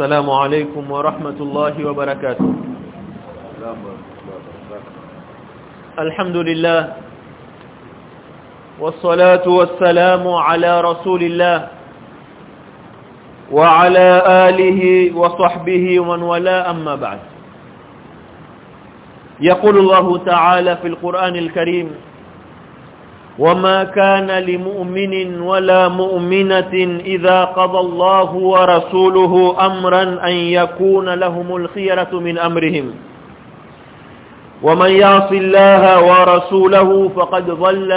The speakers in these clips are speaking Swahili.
السلام عليكم ورحمة الله وبركاته. الحمد لله والصلاة والسلام على رسول الله وعلى آله وصحبه ومن ولا أما بعد يقول الله تعالى في القرآن الكريم وما كان لمؤمن ولا مؤمنة إذا قضى الله ورسوله أمرا أن يكون لهم الخيرة من أمرهم. ومن يعص الله ورسوله فقد ضل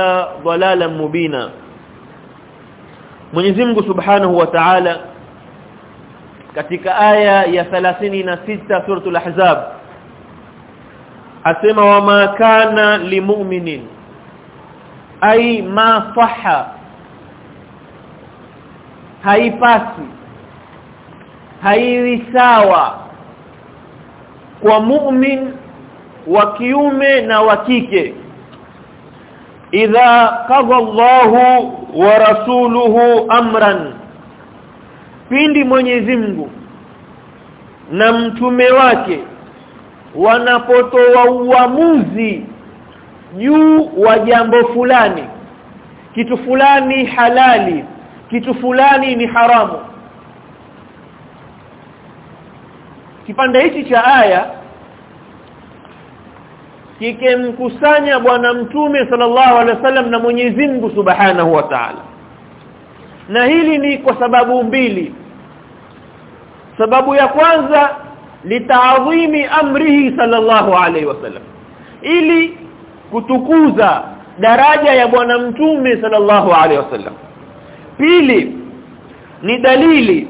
ضلالا مبينا. Mwenyezi Mungu Subhanahu wa Ta'ala katika aya ya 36 suratul Ahzab asema wama kana limu'minin ai ma faha. Haipasi. Haiwi sawa. Kwa mu'min wa kiume na wa kike. Idha qadha Allahu wa rasuluhu amran. Pindi Mwenyezi Mungu na mtume wake wanapotoa uamuzi juu wa jambo fulani. Kitu fulani halali kitu fulani ni haramu. Kipande hichi cha aya kikemkusanya bwana mtume sallallahu alaihi wasallam na Mwenyezi Mungu Subhanahu wa Ta'ala. Na hili ni kwa sababu mbili. Sababu ya kwanza litaadhimi amrihi sallallahu alaihi wasallam. Ili kutukuza daraja ya bwana mtume sallallahu alaihi wasallam pili ni dalili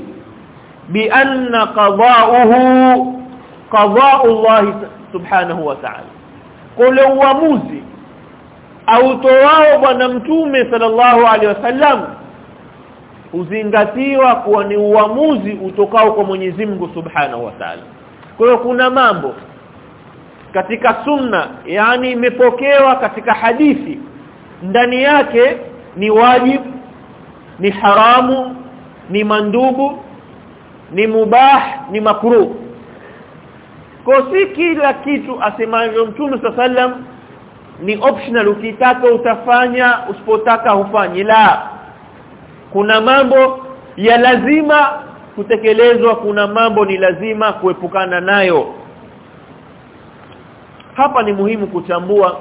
bi anna qada'uhu qada'u Allah subhanahu wa ta'ala kule uamuzi au toao bwana mtume sallallahu alaihi wasallam uzingatiwa kuwa ni uamuzi utokao kwa Mwenyezi Mungu Subhanahu wa Ta'ala. Kwa hiyo kuna mambo katika sunna yani imepokewa katika hadithi. Ndani yake ni wajibu ni haramu ni mandubu ni mubah ni makruh. Kwa si kila kitu asemavyo Mtume sallam ni optional. Ukitaka utafanya usipotaka hufanyi. La. Kuna mambo ya lazima kutekelezwa kuna mambo ni lazima kuepukana nayo hapa ni muhimu kutambua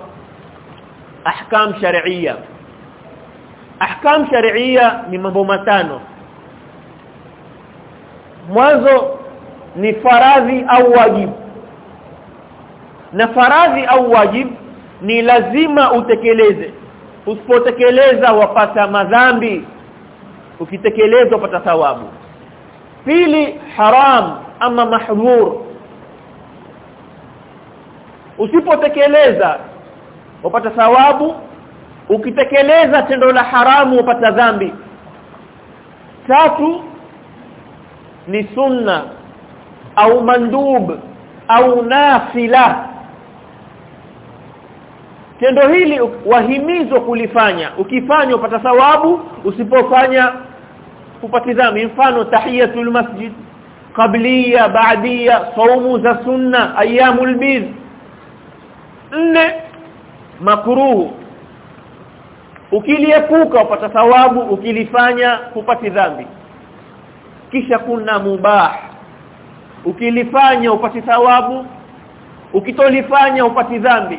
ahkam sharia. Ahkam sharia ni mambo matano. Mwanzo ni faradhi au wajibu na faradhi au wajib ni lazima utekeleze. Usipotekeleza wapata madhambi. Ukitekeleza upata thawabu. Pili haram ama mahdhur usipotekeleza upata thawabu. Ukitekeleza tendo la haramu upata dhambi. Tatu ni sunna au mandub au nafila. Tendo hili wahimizwa kulifanya. Ukifanya upata thawabu usipofanya upati dhambi. Mfano tahiyatul masjid qabliya ba'diya saumu za sunna ayyamul bid nne makuruhu. Ukiliepuka upata thawabu ukilifanya upati dhambi. Kisha kuna mubah. Ukilifanya upati thawabu ukitolifanya upati dhambi.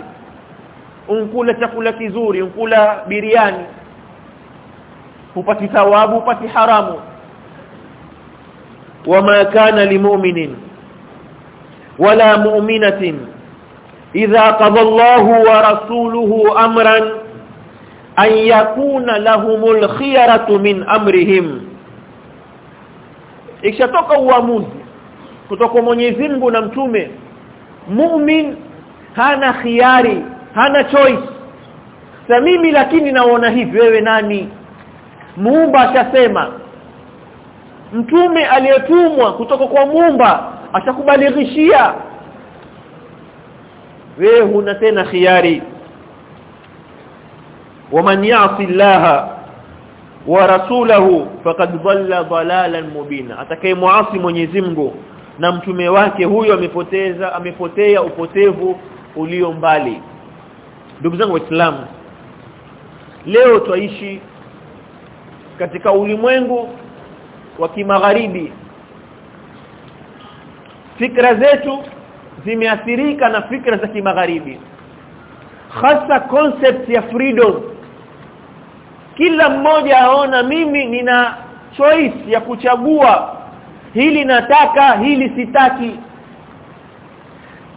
Unkula chakula kizuri unkula biriani. Upati thawabu upati haramu. Wama kana limu'minin wala mu'minatin idha qada Allahu wa rasuluhu amran an yakuna lahumul khiyaratu min amrihim ikishatoka uamuzi kutoka Mwenyezi Mungu na mtume mu'min hana khiari hana choice. Na mimi lakini naona hivi wewe nani? Muumba ashasema mtume aliyetumwa kutoka kwa muumba atakubalighishia wewe huna tena khiari. Waman ya'si Allah wa rasulahu faqad dhalla dhalalan mubina atakayemuasi Mwenyezi Mungu na mtume wake huyo amepoteza amepotea upotevu ulio mbali. Ndugu zangu waislamu leo twaishi katika ulimwengu wa kimagharibi. Fikra zetu zimeathirika na fikra za kimagharibi. Hasa concept ya freedom. Kila mmoja aona mimi nina choice ya kuchagua. Hili nataka hili sitaki.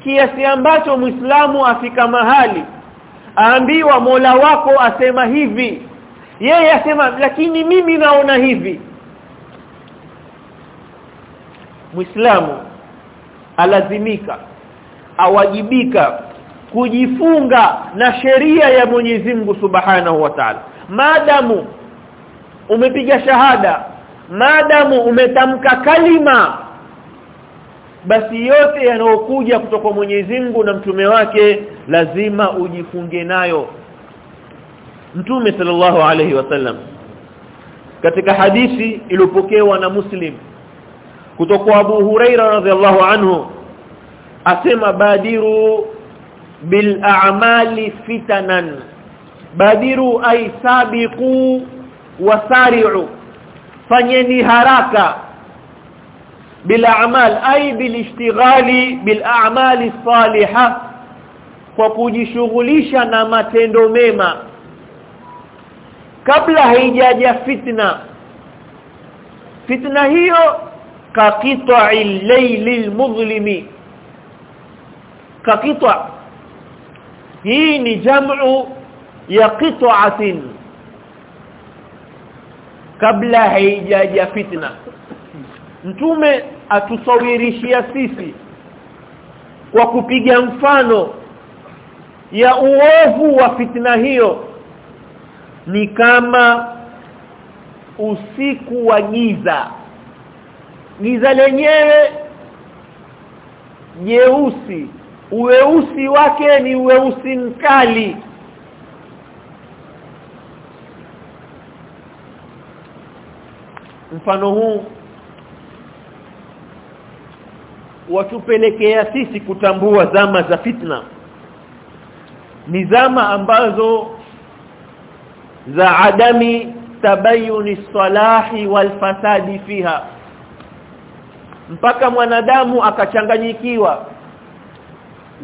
Kiasi ambacho Muislamu afika mahali aambiwa Mola wako asema hivi yeye asema lakini mimi naona hivi. Muislamu alazimika awajibika kujifunga na sheria ya Mwenyezi Mungu Subhanahu wa Ta'ala. Maadamu umepiga shahada maadamu umetamka kalima basi yote yanayokuja kutoka Mwenyezi Mungu na mtume wake lazima ujifunge nayo. Mtume sallallahu alayhi wasallam katika hadithi iliyopokewa na Muslim kutoka Abu Huraira radhiallahu anhu asema badiru bil a'mali fitanan. Badiru ay sabiqu wasari'u fanyeni haraka bil a'mal ay bil ishtighali bil a'mali salihah kwa kujishughulisha na matendo mema. Kabla haijaja fitna fitna hiyo kaqita'i al-layli mudhlimi kaqita hii ni jam'u ya qita'atin kabla haijaja fitna. Mtume atusawirishia sisi kwa kupiga mfano ya uovu wa fitna hiyo. Ni kama usiku wa giza. Giza lenyewe jeusi uweusi wake ni uweusi mkali. Mfano huu watupelekea sisi kutambua zama za fitna. Ni zama ambazo za adami tabayuni salahi wal fasadi fiha. Mpaka mwanadamu akachanganyikiwa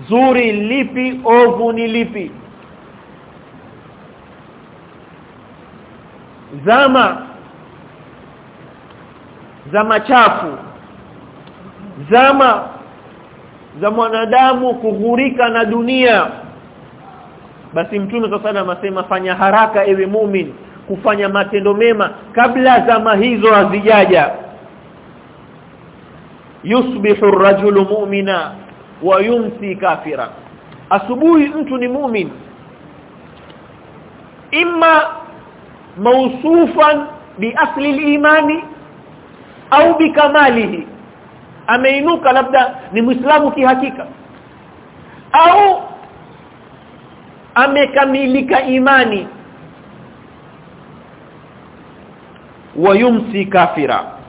zuri lipi ovu ni lipi? Zama. Za machafu zama za mwanadamu kughurika na dunia. Basi mtume sana asema fanya haraka ewe mumin kufanya matendo mema kabla zama hizo hazijaja. Yusbihu ar-rajulu mu'mina wa yumsi kafira. Asubuhi mtu ni mumin. Imma mausufan bi asli al-imani au bikamalihi ameinuka labda ni muislamu kihakika. Au amekamilika imani. Wa yumsi kafira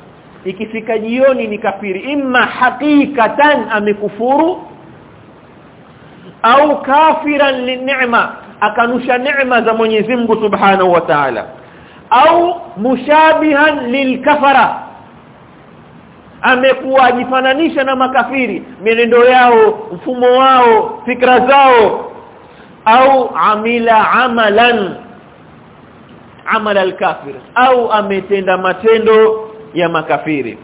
ikifika jioni ni kafiri. Imma hakikatan amekufuru au kafiran lin'ma akanusha neema za Mwenyezi Mungu Subhanahu wa Ta'ala. Au mushabihan lilkafara amekuwa ajifananisha na makafiri mienendo yao mfumo wao fikra zao. Au amila amalan amala alkafir. Au ametenda matendo ya makafiri.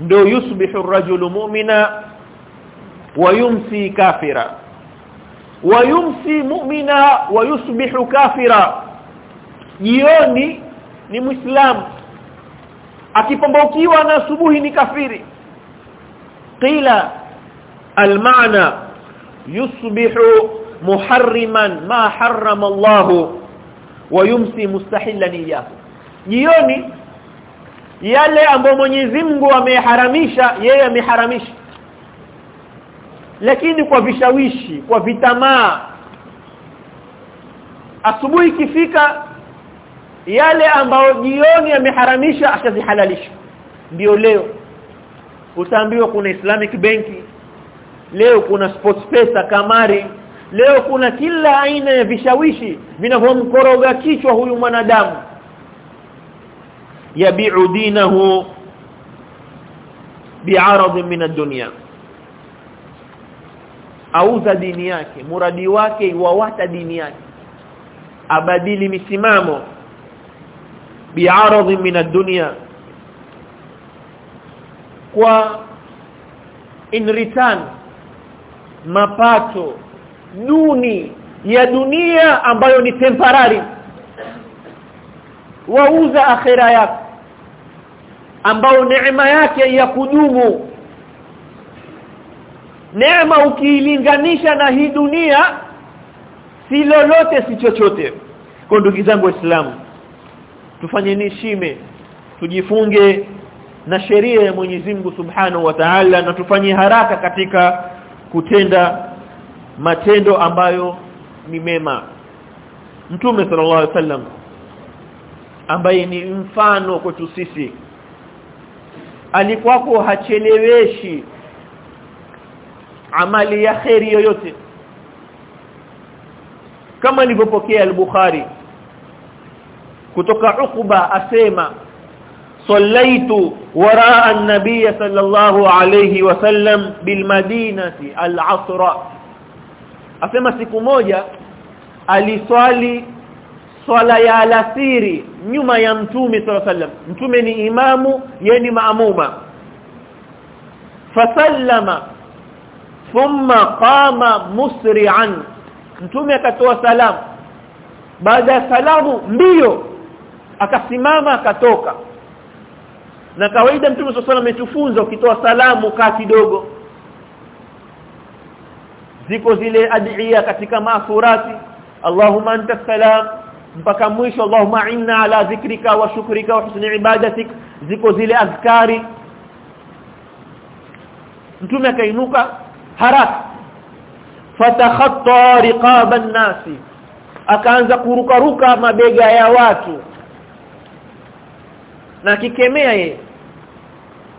Ndio yusbihu ar-rajulu mu'mina wa yumsi kafira. Wa yumsi mu'mina wa yusbihu kafira. Jioni ni muislamu akipambaukiwa na asubuhi ni kafiri. Qila almaana yusbihu muharriman ma harrama Allah wa yumsi mustahillan iyahu jioni yale ambayo Mwenyezi Mungu ameharamisha yeye ameharamisha. Lakini kwa vishawishi kwa vitamaa asubuhi ikifika yale ambayo jioni ameharamisha ashazihalalisha. Ndio leo utaambiwa kuna Islamic benki leo kuna sports pesa kamari leo kuna kila aina ya vishawishi vinavyomkoroga kichwa huyu mwanadamu yabi'u dinahu bi'arad min ad-dunya. Auza dini yake muradi wake iwawata dini yake. Abadili misimamo bi'arad min ad-dunya. Kwa in return mapato duni ya dunia ambayo ni temporary. Wauza akhira yako ambao neema yake ya kudumu. Neema ukiilinganisha na hii dunia si lolote si chochote. Kwa ndugu zangu waislamu tufanye nishime tujifunge na sheria ya Mwenyezi Mungu Subhanahu wa Ta'ala na tufanye haraka katika kutenda matendo ambayo ni mema. Mtume sallallahu alaihi wasallam ambaye ni mfano kwetu sisi alikuwako hacheleweshi amali ya khairi yoyote. Kama alivyopokea al-Bukhari kutoka Uqba asema sallaitu waraa an-nabiy sallallahu alayhi wasallam bil madinati al-asra. Asema siku moja aliswali swala ya alasiri nyuma ya mtume sallallahu sallam mtume ni imamu yeye ni maamuma. Fasallama thumma qama musri'an. Mtume akatoa salamu. Baada ya salamu mbio akasimama akatoka. Na kawaida mtume sallallahu ametufunza ukitoa salamu kaa kidogo. Ziko zile adhiya katika maafurati Allahumma anta salam mpaka mwisho Allahumma inna ala dhikrika wa shukrika wa husni ibadatik ziko zile azkari. Mtume akainuka haraka. Fatakhatta riqaban nasi akaanza kurukaruka mabega ya watu na kikemea ye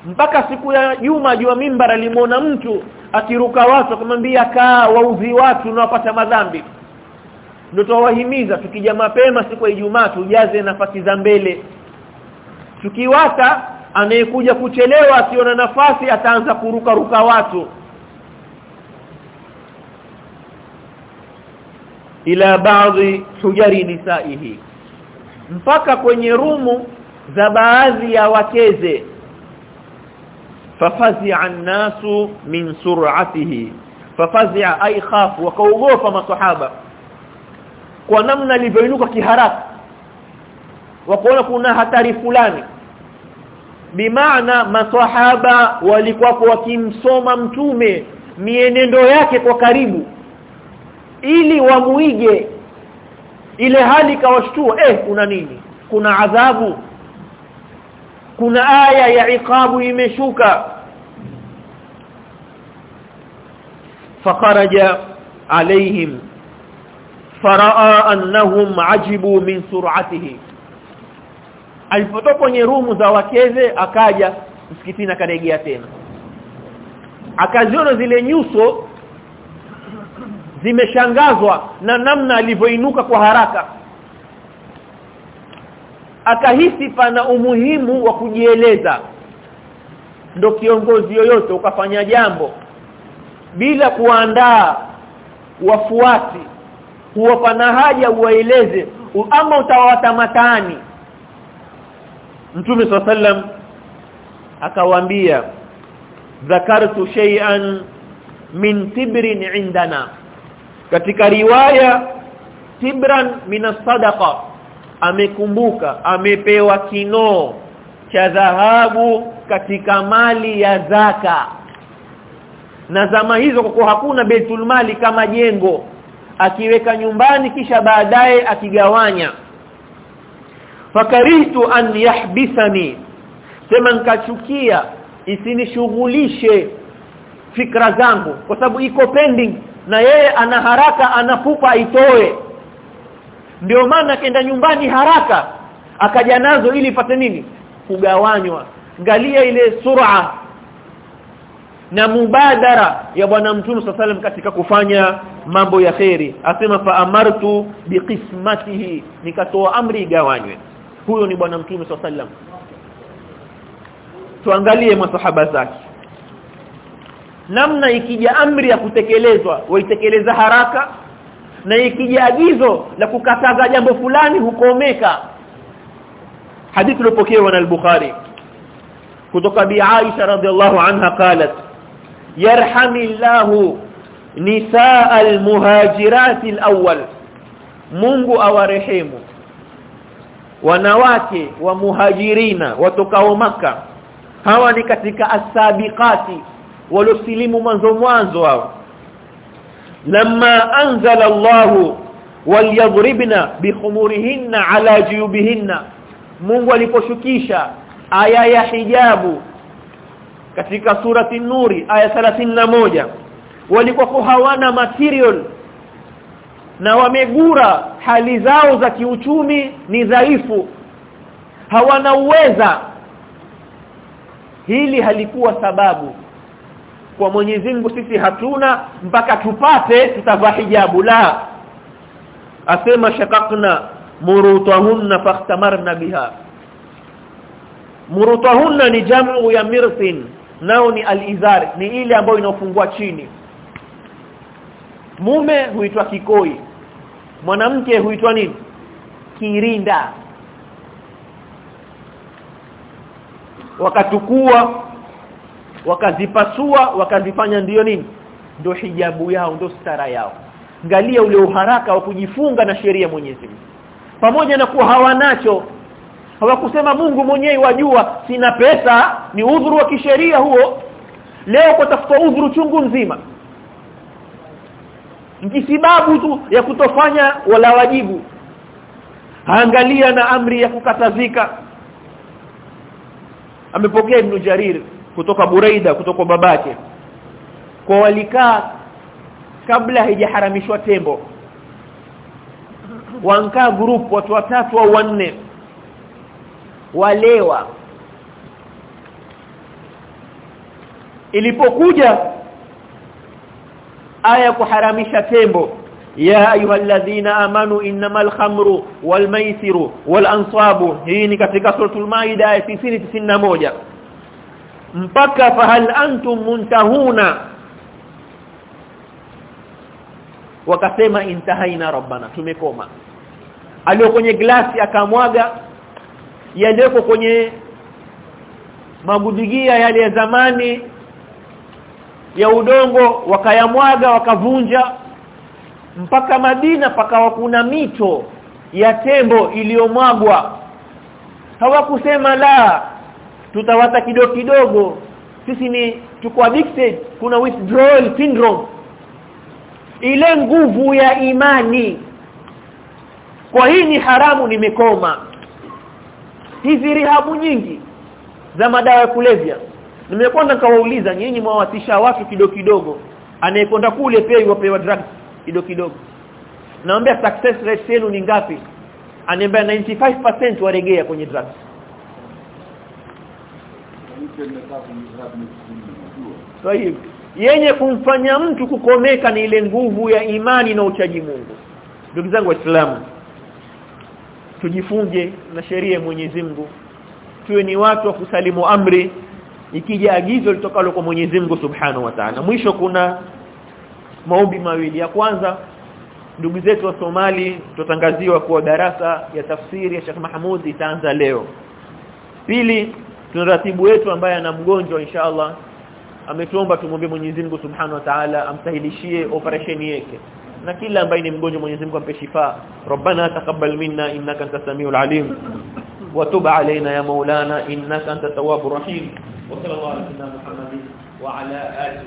mpaka siku ya Juma jua mimbar alimuona mtu akiruka watu akamwambia kaa wauzi watu na wapata madhambi ndio tuwahimiza tukija mapema siku ya Ijumaa tujaze nafasi za mbele. Tukiwata anayekuja kuchelewa asiona nafasi ataanza kuruka ruka watu. Ila baadhi hujari nisaihi. Mpaka kwenye rumu za baadhi ya wakeze. Fafazi'a an-nasu min sur'atihi. Fafazi'a ay khafu wakaogopa masahaba kwa namna alivyoinuka kiharaka wakaona kuna hatari fulani. Bimaana maswahaba walikuwa wakimsoma mtume mienendo yake kwa karibu ili wamuige ile hali kawashtua eh kuna nini? Kuna adhabu kuna aya ya iqabu imeshuka. Fakaraja alaihim faraa annahum ajibu min sur'atihi alipotoka kwenye rumu za wakeze akaja msikitini akaregea tena. Akaziona zile nyuso zimeshangazwa na namna alivyoinuka kwa haraka. Akahisi pana umuhimu wa kujieleza. Ndo kiongozi yoyote ukafanya jambo bila kuandaa wafuasi huwa pana haja uwaeleze ama utawata matani Mtume sallam akawaambia dhakartu shay'an min tibrin indana. Katika riwaya tibran min sadaqa amekumbuka amepewa kinoo cha dhahabu katika mali ya zaka. Na zama hizo kwa hakuna Baitul Mali kama jengo akiweka nyumbani kisha baadaye akigawanya. Fakarihtu an yahbisani. Sema nikachukia isinishughulishe fikra zangu kwa sababu iko pending na yeye ana haraka anapupa itoe. Ndio maana kenda nyumbani haraka akaja nazo ili ipate nini? Kugawanywa. Ngalia ile sur'a na mubadara ya bwana mtume sallam katika kufanya mambo ya khairi asema fa amartu biqismatihi nikatoa amri igawanywe. Huyo ni bwana mtume sallam tuangalie masahaba zake. Namna ikija amri ya kutekelezwa waitekeleza haraka na ikija agizo la kukataza jambo fulani hukomeka. Hadithi iliyopokewa na al-Bukhari kutoka bi Aisha radhiallahu anha qalat yarhamillahu nisaa al-muhajirat al-awwal. Mungu awarehemu. Wanawake wa muhajirina watokao maka hawa ni katika asabiqati waliosilimu mwanzo mwanzo hao. Lamma anzala Allah walyadribna bikhumurihinna ala juyubihinna. Mungu aliposhukisha aya ya hijabu katika surati nuri aya 31 walikuwa hawana material na wamegura hali zao za kiuchumi ni dhaifu. Hawana uweza. Hili halikuwa sababu. Kwa Mwenyezi Mungu sisi hatuna mpaka tupate tutavaa hijabu. La. Asema shakakna murutahunna fahtamarna biha. Murutahunna ni jamu ya mirthin nao ni alizar ni ile ambayo inafungwa chini. Mume huitwa kikoi mwanamke huitwa nini? Kirinda. Wakatukua wakazipasua wakazifanya ndiyo nini? Ndio hijabu yao ndio stara yao. Angalia ule uharaka wa kujifunga na sheria Mwenyezi Mungu. Pamoja na kuwa hawanacho hawakusema Mungu mwenyewe wajua sina pesa ni udhuru wa kisheria huo. Leo kwa tafuta udhuru chungu nzima. Sababu tu ya kutofanya wala wajibu. Angalia na amri ya kukatazika. Amepokea Ibn Jarir kutoka Buraida kutoka babake. Kwa walikaa kabla haijaharamishwa tembo. Wankaa group watu watatu au wanne walewa. Ilipokuja aya kuharamisha tembo ya ayyuhalladhina amanu innamal khamru wal maisiru wal ansabu hii ni katika suratul maida aya 91 mpaka fahal antum muntahuna wakasema intahaina rabbana tumekoma. Alio kwenye glasi akamwaga yaliyoko kwenye magudigia yale ya zamani ya udongo wakayamwaga wakavunja mpaka Madina pakawa kuna mito ya tembo iliyomwagwa. Hawakusema la tutawata kidogo kidogo. Sisi ni tuko addicted kuna withdrawal syndrome. Ile nguvu ya imani. Kwa hii ni haramu nimekoma hizi rihabu nyingi za madawa ya kulevya. Nimekwenda nikawauliza nyinyi mwawatisha watu kidogo kidogo? Anayekwenda kule pia yupewa drugs kidogo kidogo. Naambia success rate yenu ni ngapi? Aniambia 95% waregea kwenye drugs. Hiyo yenye kumfanya mtu kukomeka ni ile nguvu ya imani na uchaji Mungu. Ndugu zangu waislamu tujifunge na sheria ya Mwenyezi Mungu. Tuwe ni watu wa kusalimu amri ikija agizo litokalo kwa Mwenyezi Mungu Subhanahu wa Ta'ala. Mwisho kuna maombi mawili. Ya kwanza ndugu zetu wa Somali tutangaziwa kuwa darasa ya tafsiri ya Sheikh Mahmud itaanza leo. Pili tunaratibu wetu ambaye ana mgonjwa inshallah. Ametuomba tumwombe Mwenyezi Mungu Subhanahu wa Ta'ala amsahilishie operation yake na kila ambaye ni mgonjwa Mwenyezi Mungu ampe shifa. Rabbana taqabbal minna innaka antas samiul alim. Wa tub alaina ya maulana innaka antat tawwabur rahim. Wa sallallahu ala muhammadin wa ala alihi